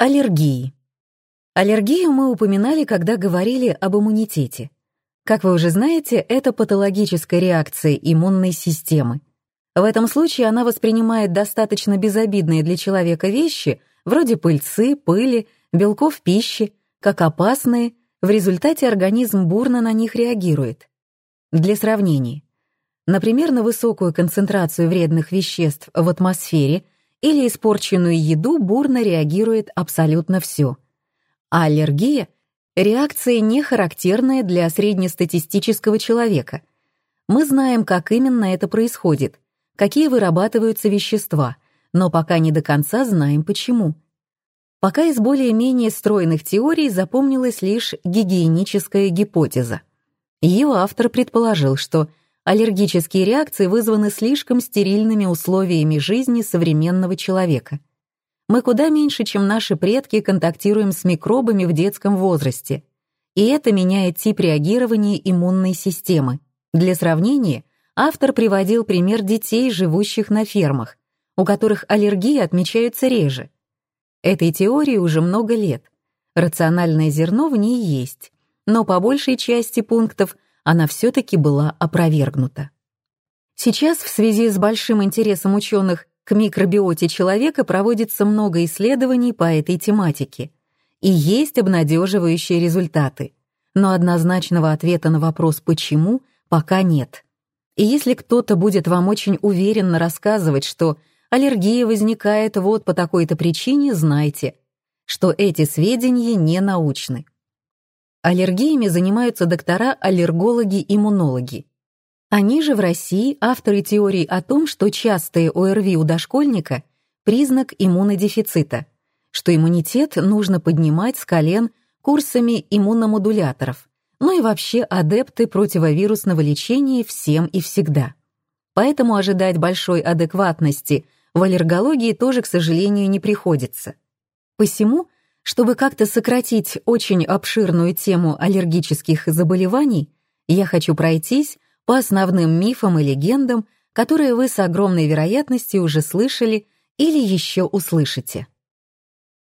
Аллергии. Аллергию мы упоминали, когда говорили об иммунитете. Как вы уже знаете, это патологическая реакция иммунной системы. В этом случае она воспринимает достаточно безобидные для человека вещи, вроде пыльцы, пыли, белков пищи, как опасные, в результате организм бурно на них реагирует. Для сравнения. Например, на высокую концентрацию вредных веществ в атмосфере или испорченную еду бурно реагирует абсолютно все. А аллергия — реакция не характерная для среднестатистического человека. Мы знаем, как именно это происходит, какие вырабатываются вещества, но пока не до конца знаем почему. Пока из более-менее стройных теорий запомнилась лишь гигиеническая гипотеза. Ее автор предположил, что аллергические реакции вызваны слишком стерильными условиями жизни современного человека. Мы куда меньше, чем наши предки, контактируем с микробами в детском возрасте, и это меняет тип реагирования иммунной системы. Для сравнения, автор приводил пример детей, живущих на фермах, у которых аллергии отмечаются реже. Этой теории уже много лет. Рациональное зерно в ней есть, но по большей части пунктов – она все-таки была опровергнута. Сейчас в связи с большим интересом ученых к микробиоте человека проводится много исследований по этой тематике. И есть обнадеживающие результаты. Но однозначного ответа на вопрос «почему» пока нет. И если кто-то будет вам очень уверенно рассказывать, что аллергия возникает вот по такой-то причине, знайте, что эти сведения не научны. Аллергиями занимаются доктора-аллергологи-иммунологи. Они же в России авторы теории о том, что частые ОРВИ у дошкольника – признак иммунодефицита, что иммунитет нужно поднимать с колен курсами иммуномодуляторов, ну и вообще адепты противовирусного лечения всем и всегда. Поэтому ожидать большой адекватности в аллергологии тоже, к сожалению, не приходится. Посему – чтобы как-то сократить очень обширную тему аллергических заболеваний, я хочу пройтись по основным мифам и легендам, которые вы с огромной вероятностью уже слышали или еще услышите.